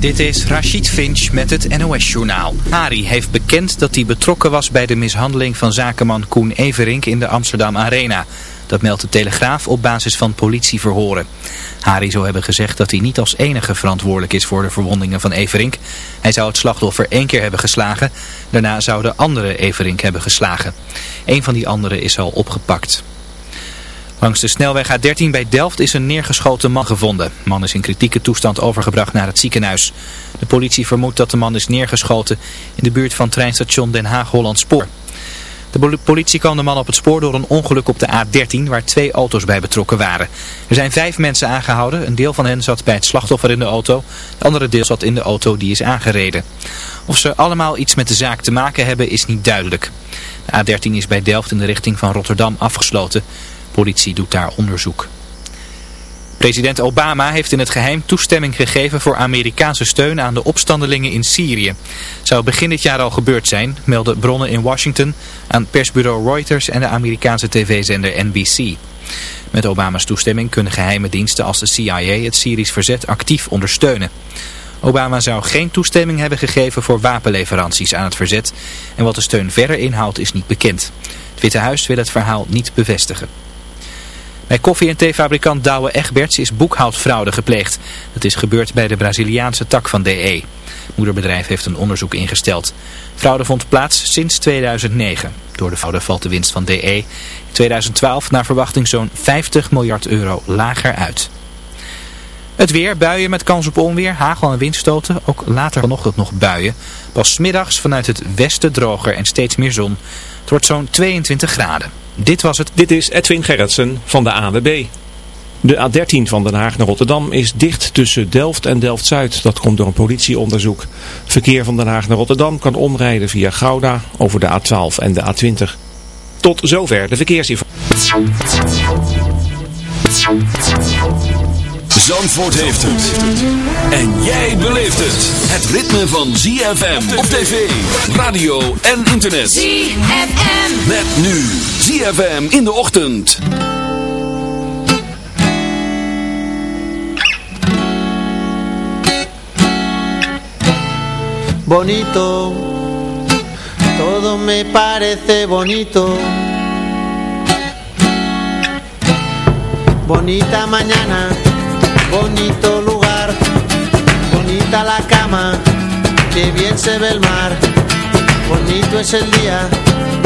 Dit is Rachid Finch met het NOS-journaal. Hari heeft bekend dat hij betrokken was bij de mishandeling van zakenman Koen Everink in de Amsterdam Arena. Dat meldt de Telegraaf op basis van politieverhoren. Hari zou hebben gezegd dat hij niet als enige verantwoordelijk is voor de verwondingen van Everink. Hij zou het slachtoffer één keer hebben geslagen. Daarna zouden anderen Everink hebben geslagen. Een van die anderen is al opgepakt. Langs de snelweg A13 bij Delft is een neergeschoten man gevonden. De man is in kritieke toestand overgebracht naar het ziekenhuis. De politie vermoedt dat de man is neergeschoten in de buurt van treinstation Den Haag-Holland Spoor. De politie kwam de man op het spoor door een ongeluk op de A13 waar twee auto's bij betrokken waren. Er zijn vijf mensen aangehouden. Een deel van hen zat bij het slachtoffer in de auto. De andere deel zat in de auto die is aangereden. Of ze allemaal iets met de zaak te maken hebben is niet duidelijk. De A13 is bij Delft in de richting van Rotterdam afgesloten politie doet daar onderzoek. President Obama heeft in het geheim toestemming gegeven voor Amerikaanse steun aan de opstandelingen in Syrië. Zou begin dit jaar al gebeurd zijn, melden bronnen in Washington aan persbureau Reuters en de Amerikaanse tv-zender NBC. Met Obama's toestemming kunnen geheime diensten als de CIA het Syrisch verzet actief ondersteunen. Obama zou geen toestemming hebben gegeven voor wapenleveranties aan het verzet en wat de steun verder inhoudt is niet bekend. Het Witte Huis wil het verhaal niet bevestigen. Bij koffie- en theefabrikant Douwe Egberts is boekhoudfraude gepleegd. Dat is gebeurd bij de Braziliaanse tak van DE. Moederbedrijf heeft een onderzoek ingesteld. Fraude vond plaats sinds 2009. Door de fraude valt de winst van DE in 2012 naar verwachting zo'n 50 miljard euro lager uit. Het weer, buien met kans op onweer, hagel en windstoten. Ook later vanochtend nog buien. Pas middags vanuit het westen droger en steeds meer zon. Het wordt zo'n 22 graden. Dit was het. Dit is Edwin Gerritsen van de AWB. De A13 van Den Haag naar Rotterdam is dicht tussen Delft en Delft-Zuid. Dat komt door een politieonderzoek. Verkeer van Den Haag naar Rotterdam kan omrijden via Gouda over de A12 en de A20. Tot zover de verkeersinformatie. Zandvoort heeft het. En jij beleeft het. Het ritme van ZFM op tv, radio en internet. ZFM. Met nu ZFM in de ochtend. Bonito. Todo me parece bonito. Bonita mañana bonito lugar, bonita la cama, que bien se ve el mar, bonito es el día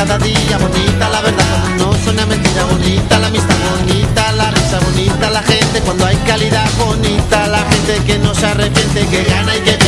cada día, bonita la verdad, no suena mentira, bonita la amistad, bonita la risa, bonita la gente cuando hay calidad, bonita la gente que no se arrepiente, que gana y que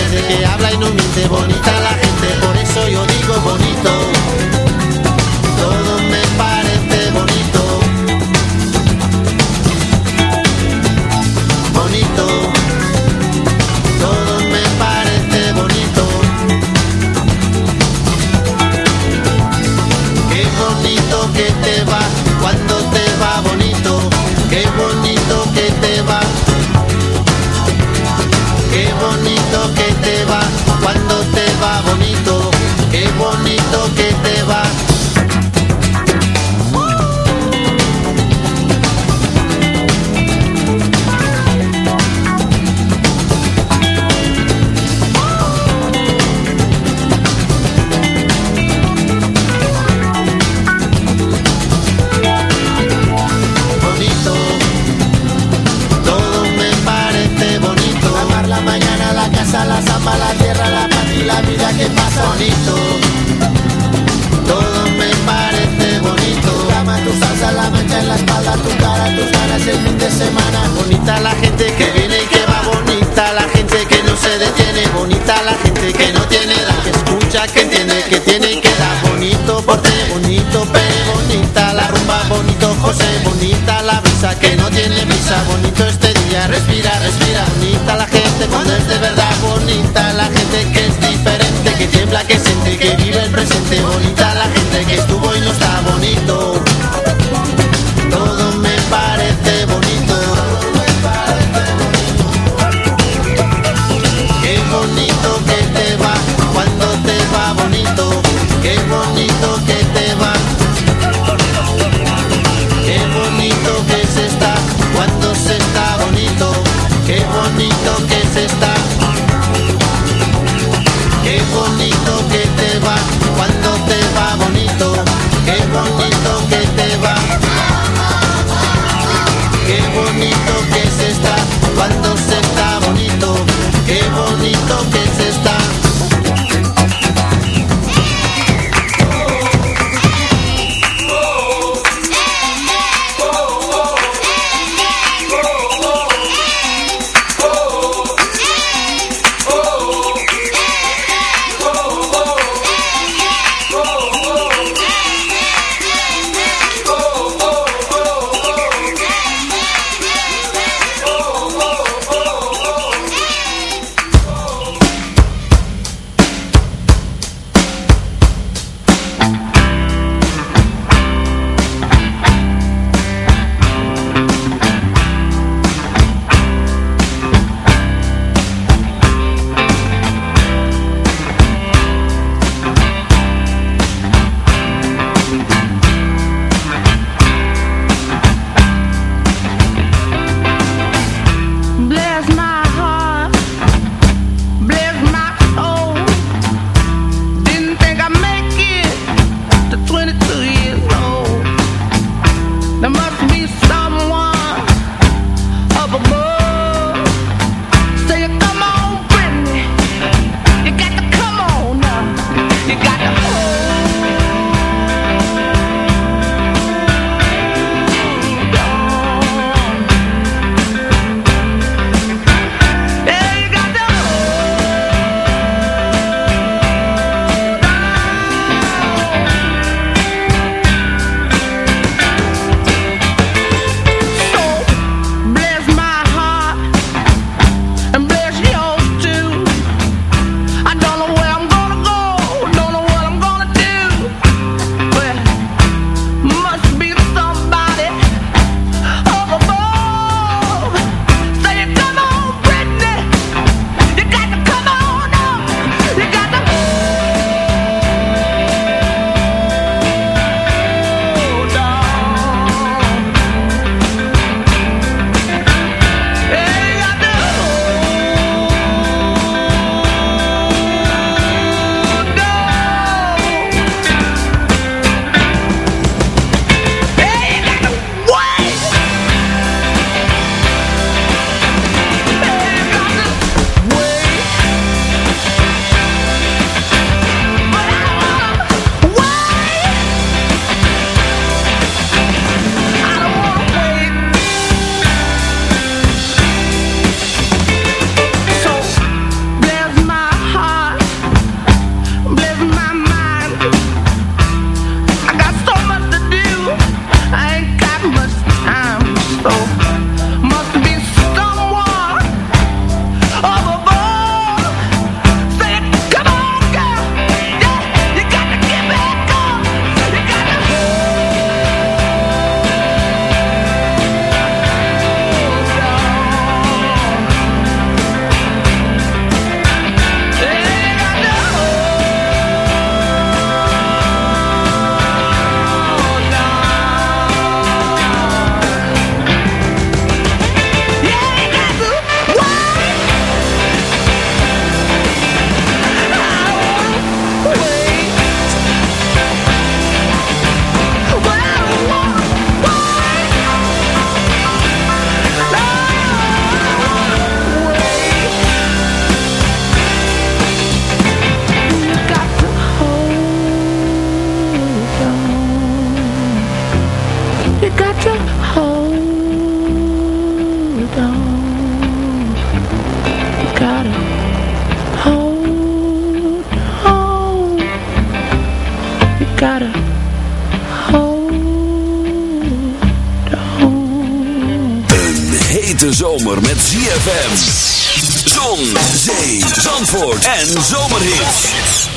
en zomerhits.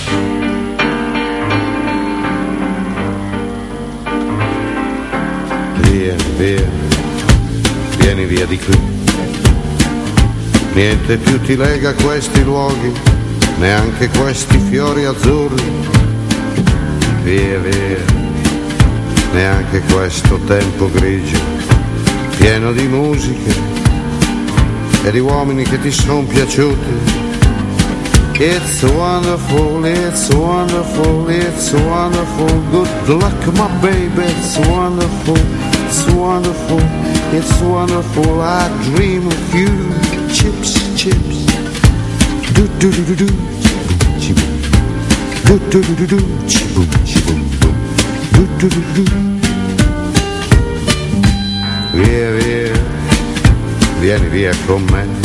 Via, via, vieni via di qui. Niente più ti lega questi luoghi, neanche questi fiori azzurri. Via, via, neanche questo tempo grigio, pieno di musiche e di uomini che ti sono piaciuti. It's wonderful, it's wonderful, it's wonderful. Good luck, my baby, it's wonderful, it's wonderful, it's wonderful. I dream of you, chips, chips. Do do do do do, chiboom, do do do do do, chiboom, chiboom, boom. Do do do do do. Via, via, vieni via con me.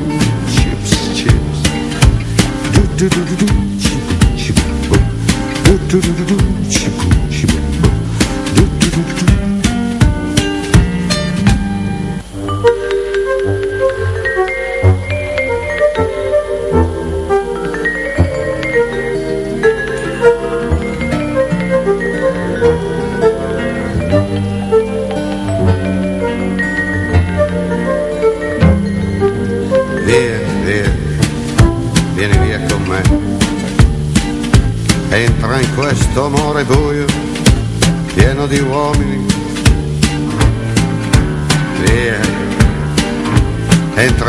Do do do do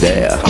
there.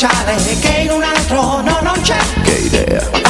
Speciale che in un altro no non c'è? che idea?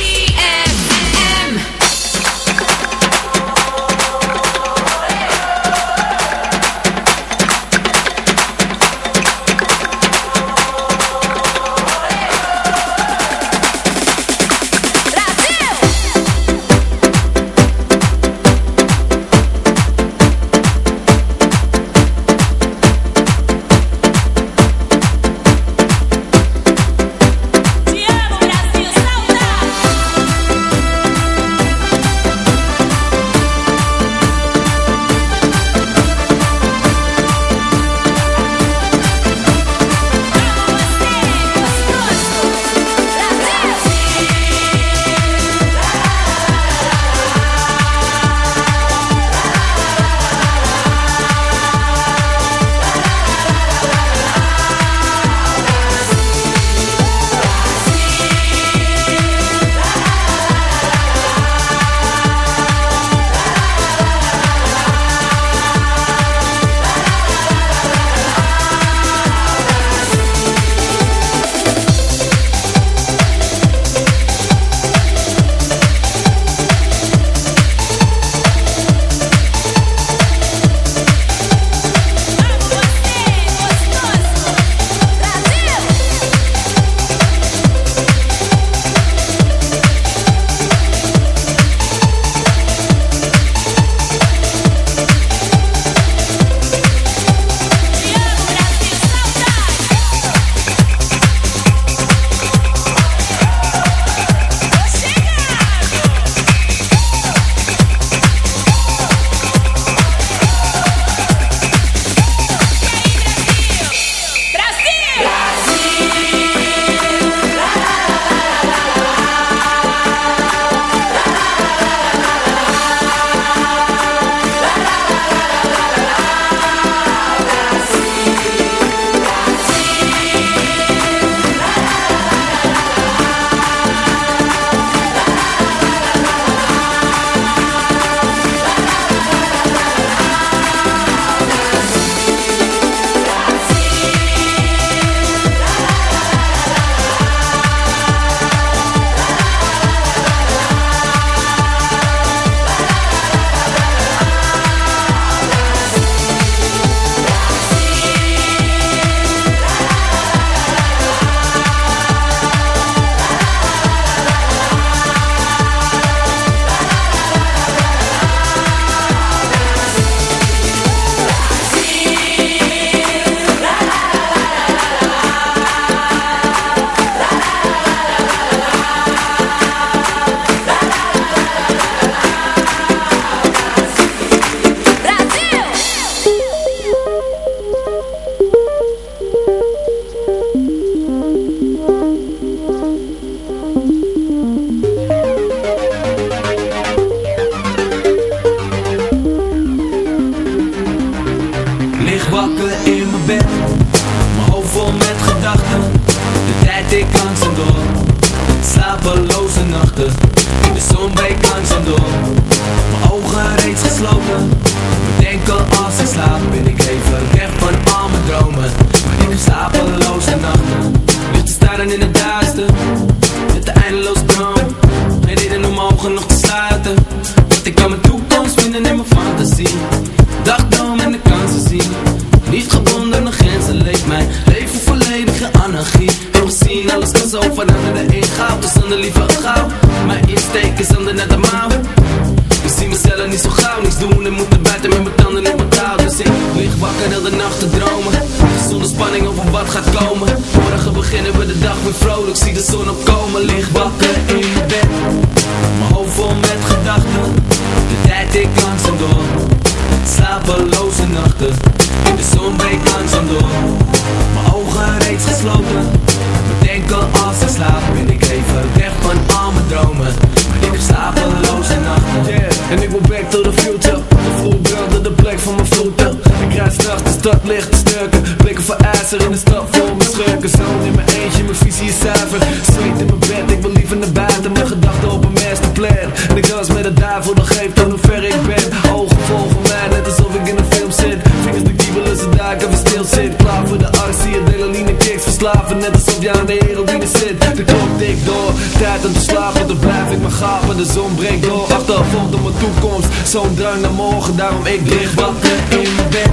tijd om te slapen, dan blijf ik maar gapen. De zon breekt door, Achtervolgt op mijn toekomst. Zo'n drang naar morgen, daarom ik lig wakker in mijn bed.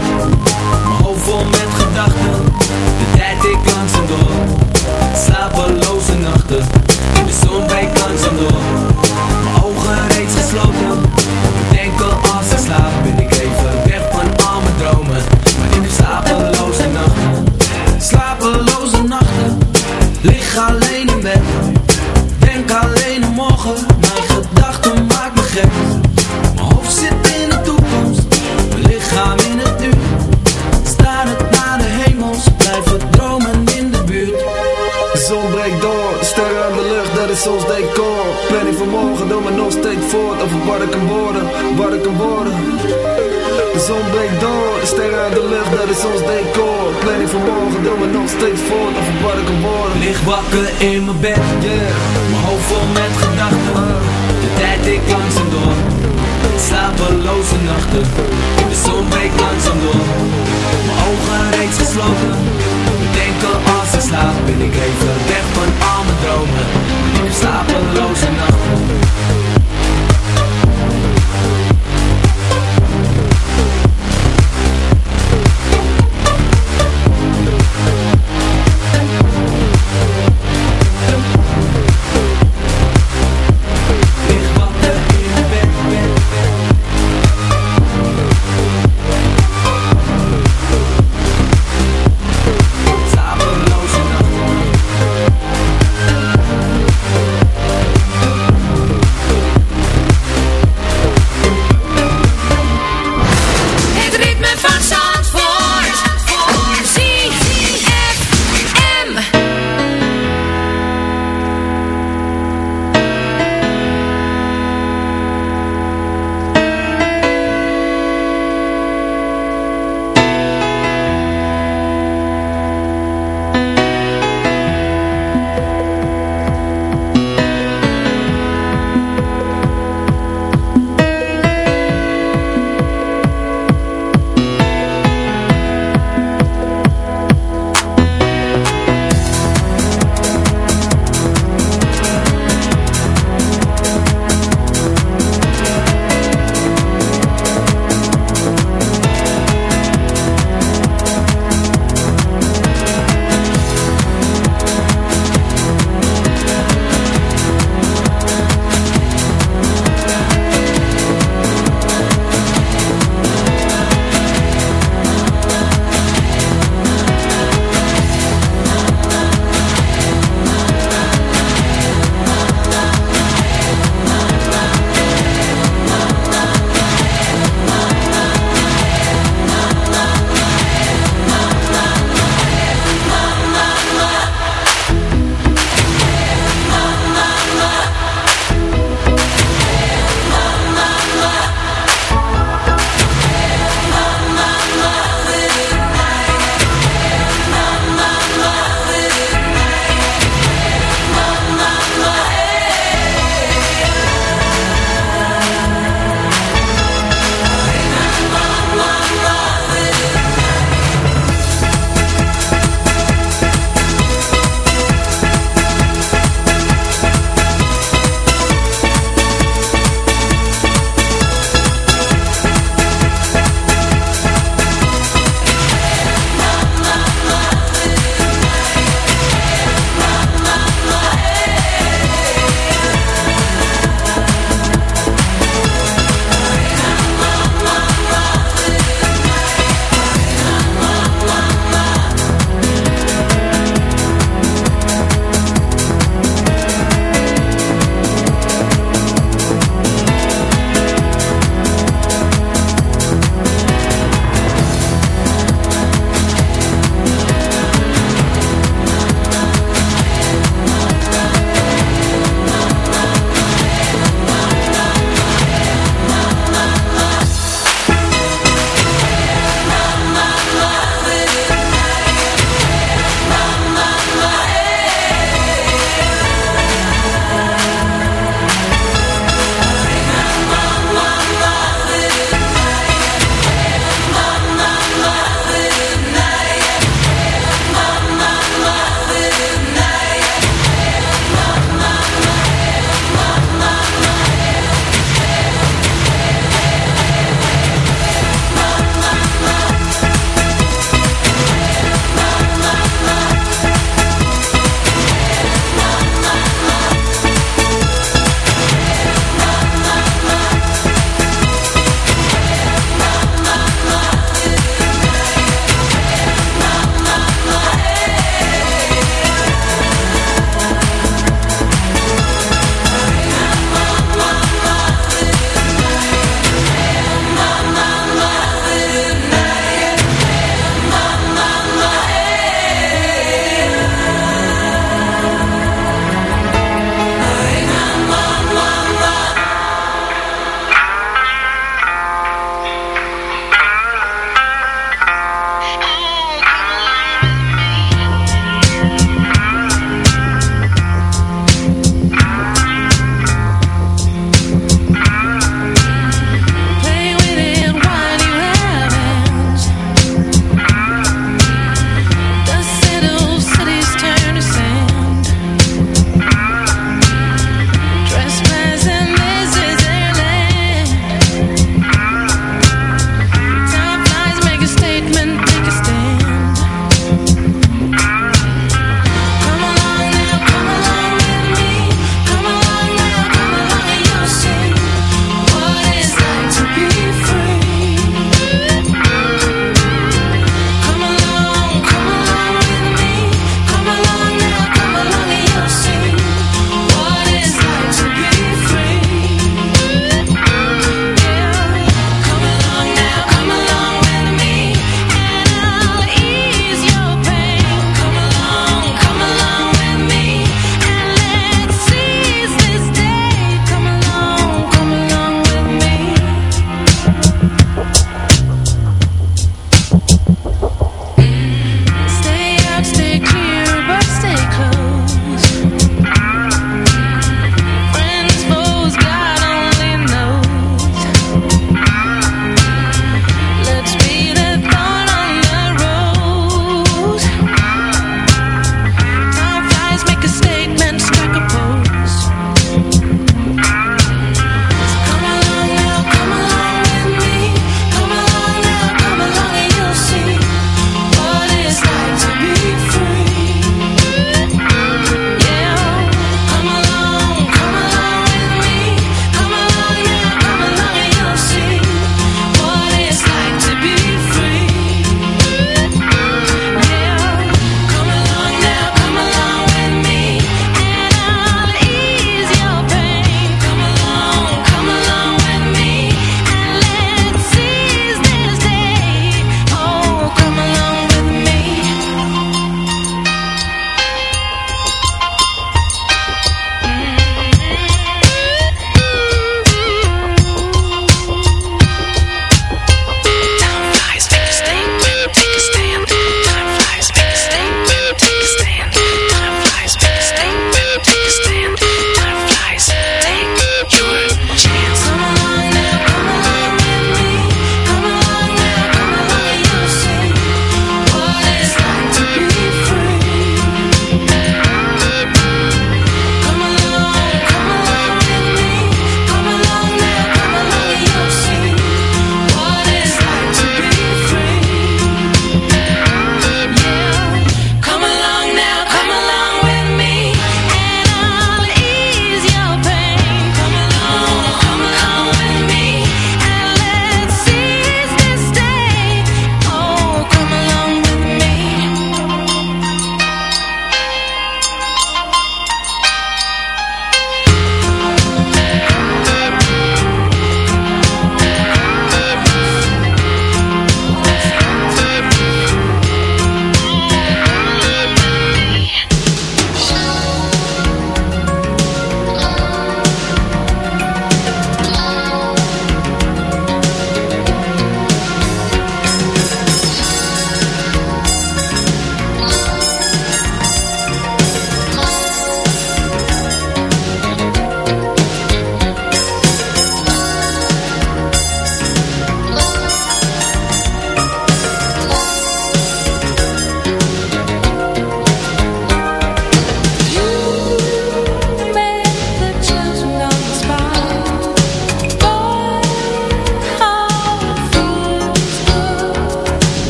Mijn hoofd vol met gedachten, de tijd ik langzaam door. Slapeloze nachten, de zon breekt langzaam door. is ons decor Planning voor morgen, doe me nog steeds voort Of een park worden Lig wakker in mijn bed yeah. Mijn hoofd vol met gedachten. De tijd ik langzaam door. Slapeloze nachten. De zon breekt langzaam door. Mijn ogen reeds gesloten. Denken als ik slaap Ben ik even weg van al mijn dromen. Ik slapeloze nachten.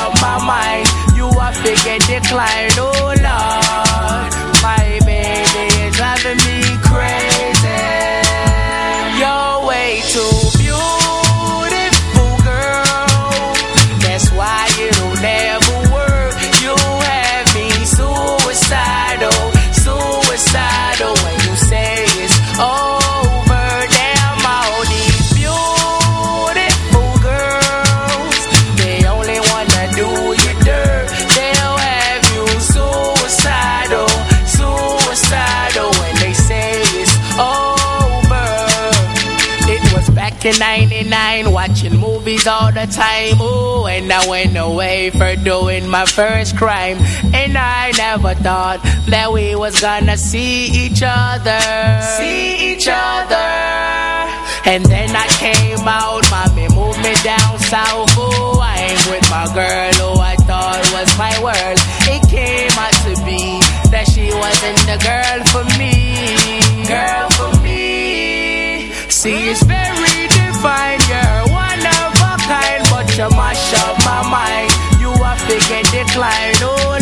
of my mind. You have to get declined, oh Lord. My baby is driving me. All the time. Ooh, and I went away for doing my first crime. And I never thought that we was gonna see each other. See each other. And then I came out, mommy moved me down south. they oh.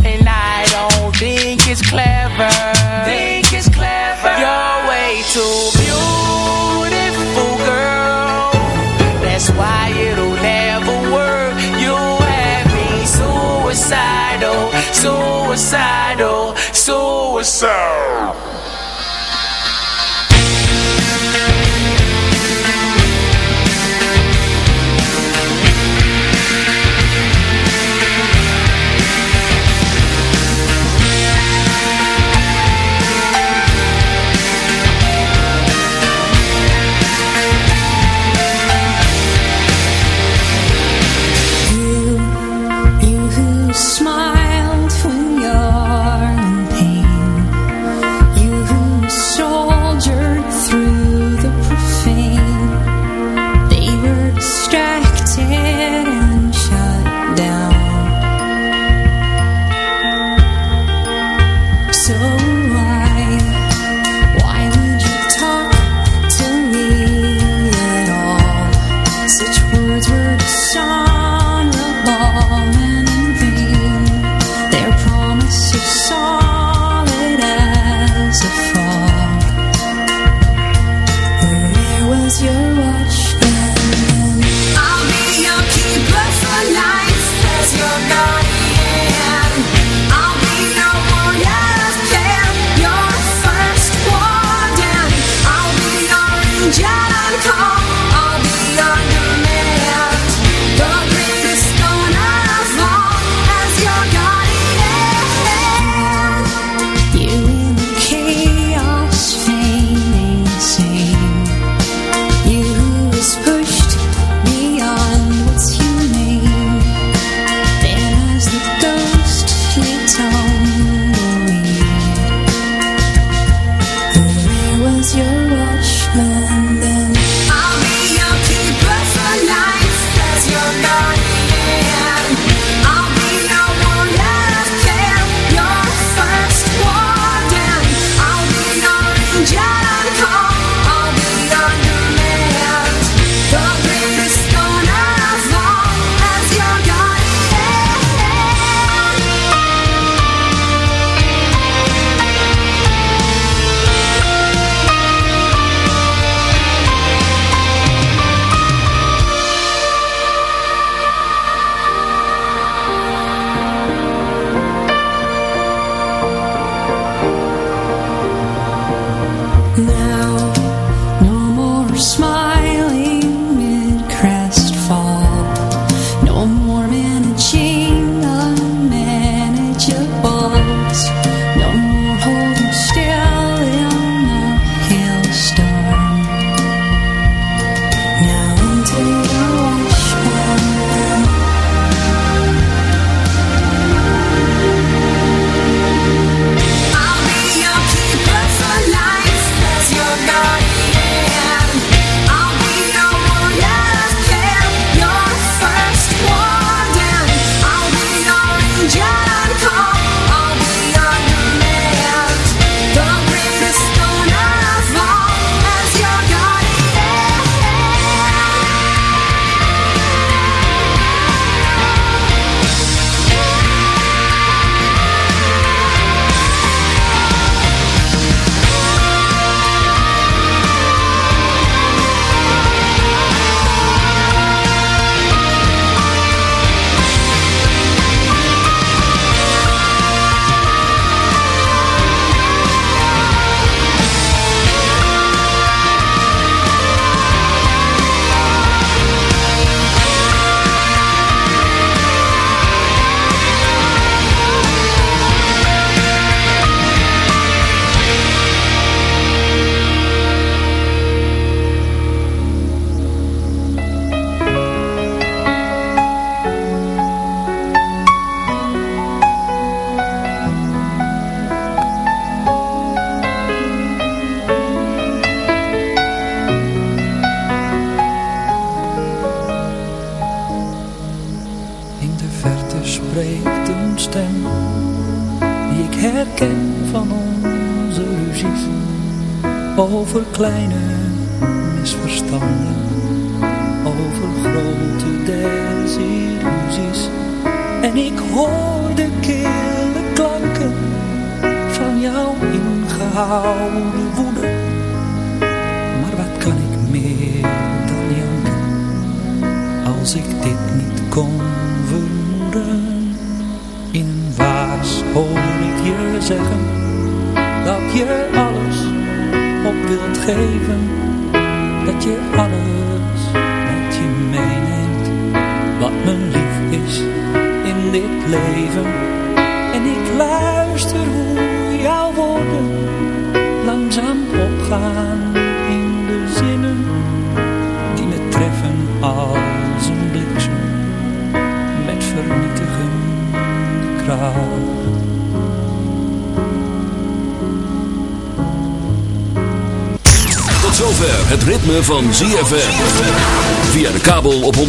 suicidal, suicidal, suicidal.